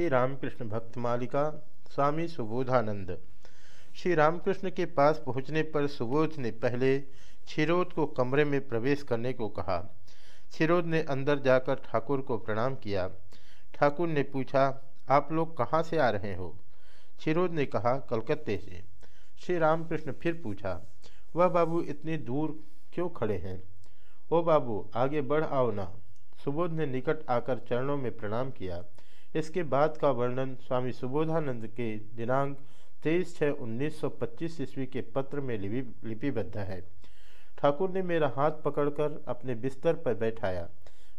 श्री रामकृष्ण भक्त मालिका स्वामी सुबोधानंद। श्री रामकृष्ण के पास पहुँचने पर सुबोध ने पहले छिरोद को कमरे में प्रवेश करने को कहा। छिरोद ने अंदर जाकर ठाकुर को प्रणाम किया। ठाकुर ने पूछा, आप लोग कहाँ से आ रहे हो? छिरोद ने कहा, कलकत्ते से। श्री रामकृष्ण फिर पूछा, वह बाबू इतनी दूर क्यों खड़े हैं? ओ बाबू, आगे बढ़ आओ ना। सुबोध ने निकट आकर चरणों में प्रणाम किया। इसके बाद का वर्णन स्वामी सुबोधानंद के दिनांक तेईस छः उन्नीस सौ पच्चीस ईस्वी के पत्र में लिपिबद्ध है। ठाकुर ने मेरा हाथ पकड़कर अपने बिस्तर पर बैठाया।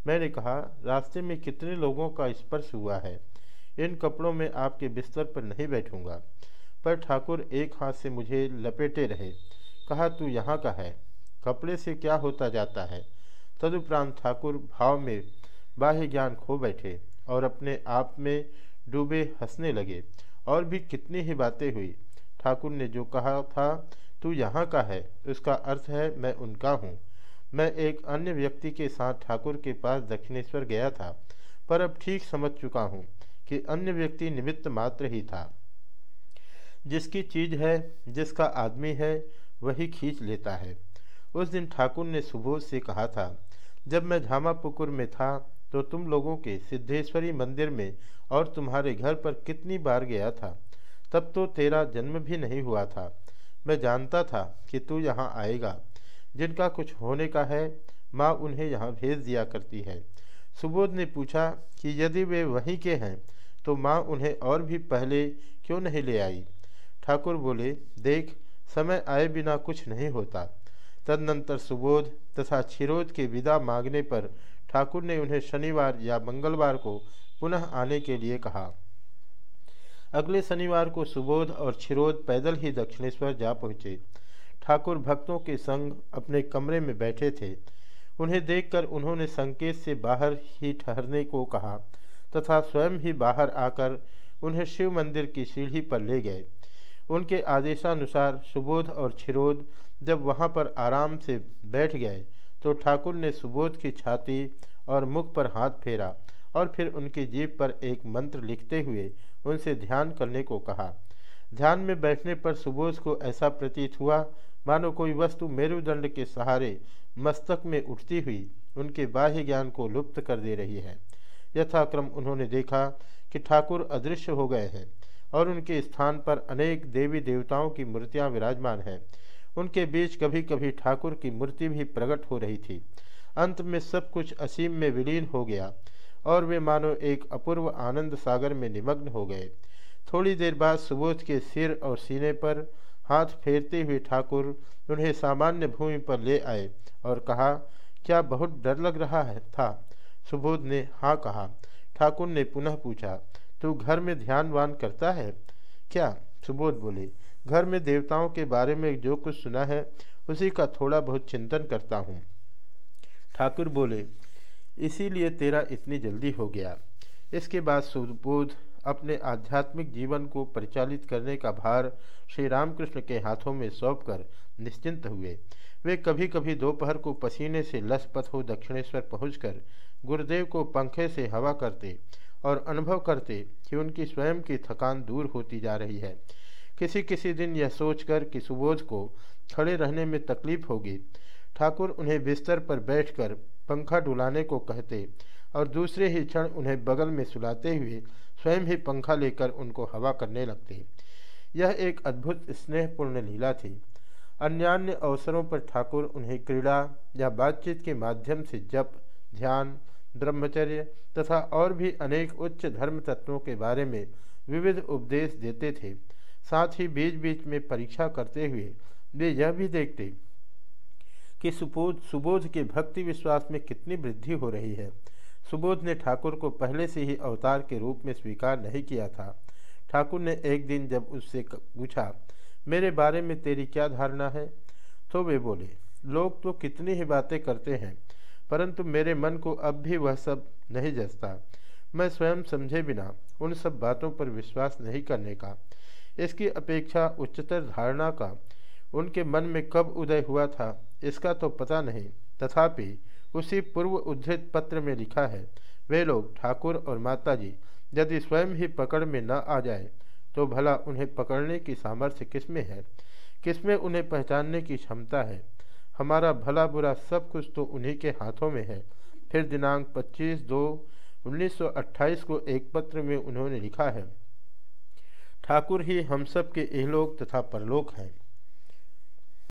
मैंने कहा, रास्ते में कितने लोगों का स्पर्श हुआ है? इन कपड़ों में आपके बिस्तर पर नहीं बैठूँगा। पर ठाकुर एक हाथ से मुझे लपेटे रहे। कहा, तू यहाँ का है? कपड़े से क्या होता जाता है? तदुपरांत ठाकुर भाव में बाह्य ज्ञान खो बैठे। और अपने आप में डूबे हंसने लगे और भी कितनी ही बातें हुई। ठाकुर ने जो कहा था, तू यहाँ का है, उसका अर्थ है मैं उनका हूँ। मैं एक अन्य व्यक्ति के साथ ठाकुर के पास दक्षिणेश्वर गया था, पर अब ठीक समझ चुका हूँ कि अन्य व्यक्ति निमित्त मात्र ही था। जिसकी चीज़ है, जिसका आदमी है, वही खींच लेता है। उस दिन ठाकुर ने सुबोध से कहा था, जब मैं झामापुकुर में था तो तुम लोगों के सिद्धेश्वरी मंदिर में और तुम्हारे घर पर कितनी बार गया था? तब तो तेरा जन्म भी नहीं हुआ था। मैं जानता था कि तू यहाँ आएगा। जिनका कुछ होने का है, माँ उन्हें यहाँ भेज दिया करती है। सुबोध ने पूछा कि यदि वे वहीं के हैं तो माँ उन्हें और भी पहले क्यों नहीं ले आई? ठाकुर बोले, देख, समय आए बिना कुछ नहीं होता। तदनंतर सुबोध तथा छिरोद के विदा मांगने पर ठाकुर ने उन्हें शनिवार या मंगलवार को पुनः आने के लिए कहा। अगले शनिवार को सुबोध और छिरोध पैदल ही दक्षिणेश्वर जा पहुँचे। ठाकुर भक्तों के संग अपने कमरे में बैठे थे। उन्हें देखकर उन्होंने संकेत से बाहर ही ठहरने को कहा तथा स्वयं ही बाहर आकर उन्हें शिव मंदिर की सीढ़ी पर ले गए। उनके आदेशानुसार सुबोध और छिरोध जब वहाँ पर आराम से बैठ गए तो ठाकुर ने सुबोध की छाती और मुख पर हाथ फेरा और फिर उनकी जीप पर एक मंत्र लिखते हुए उनसे ध्यान करने को कहा। ध्यान में बैठने पर सुबोध को ऐसा प्रतीत हुआ, मानो कोई वस्तु मेरुदंड के सहारे मस्तक में उठती हुई उनके बाह्य ज्ञान को लुप्त कर दे रही है। यथाक्रम उन्होंने देखा कि ठाकुर अदृश्य हो गए हैं और उनके स्थान पर अनेक देवी देवताओं की मूर्तियाँ विराजमान हैं। उनके बीच कभी कभी ठाकुर की मूर्ति भी प्रकट हो रही थी। अंत में सब कुछ असीम में विलीन हो गया और वे मानो एक अपूर्व आनंद सागर में निमग्न हो गए। थोड़ी देर बाद सुबोध के सिर और सीने पर हाथ फेरते हुए ठाकुर उन्हें सामान्य भूमि पर ले आए और कहा, क्या बहुत डर लग रहा है? था। सुबोध ने हाँ कहा। ठाकुर ने पुनः पूछा, तू घर में ध्यानवान करता है? क्या? सुबोध बोले घर में देवताओं के बारे में जो कुछ सुना है, उसी का थोड़ा बहुत चिंतन करता हूँ। ठाकुर बोले, इसीलिए तेरा इतनी जल्दी हो गया। इसके बाद सुबोध अपने आध्यात्मिक जीवन को परिचालित करने का भार श्री रामकृष्ण के हाथों में सौंप कर निश्चिंत हुए। वे कभी कभी दोपहर को पसीने से लसपथ हो दक्षिणेश्वर पहुंचकर गुरुदेव को पंखे से हवा करते और अनुभव करते कि उनकी स्वयं की थकान दूर होती जा रही है। किसी किसी दिन यह सोचकर कि सुबोध को खड़े रहने में तकलीफ़ होगी। ठाकुर उन्हें बिस्तर पर बैठकर पंखा डुलाने को कहते और दूसरे ही क्षण उन्हें बगल में सुलाते हुए स्वयं ही पंखा लेकर उनको हवा करने लगते। यह एक अद्भुत स्नेहपूर्ण लीला थी। अन्यान्य अवसरों पर ठाकुर उन्हें क्रीड़ा या बातचीत के माध्यम से जप, ध्यान, ब्रह्मचर्य तथा और भी अनेक उच्च धर्म तत्वों के बारे में विविध उपदेश देते थे। साथ ही बीच बीच में परीक्षा करते हुए वे यह भी देखते कि सुबोध सुबोध के भक्ति विश्वास में कितनी वृद्धि हो रही है। सुबोध ने ठाकुर को पहले से ही अवतार के रूप में स्वीकार नहीं किया था। ठाकुर ने एक दिन जब उससे पूछा, मेरे बारे में तेरी क्या धारणा है? तो वे बोले, लोग तो कितनी ही बातें करते हैं, परंतु मेरे मन को अब भी वह सब नहीं जसता। मैं स्वयं समझे बिना उन सब बातों पर विश्वास नहीं करने का। इसकी अपेक्षा उच्चतर धारणा का उनके मन में कब उदय हुआ था, इसका तो पता नहीं। तथापि उसी पूर्व उद्धृत पत्र में लिखा है, वे लोग ठाकुर और माताजी यदि स्वयं ही पकड़ में न आ जाए तो भला उन्हें पकड़ने की सामर्थ्य किसमें है? किसमें उन्हें पहचानने की क्षमता है? हमारा भला बुरा सब कुछ तो उन्हीं के हाथों में है। फिर दिनांक 25 दो 1928 को एक पत्र में उन्होंने लिखा है ठाकुर ही हम सब के इहलोक तथा परलोक हैं।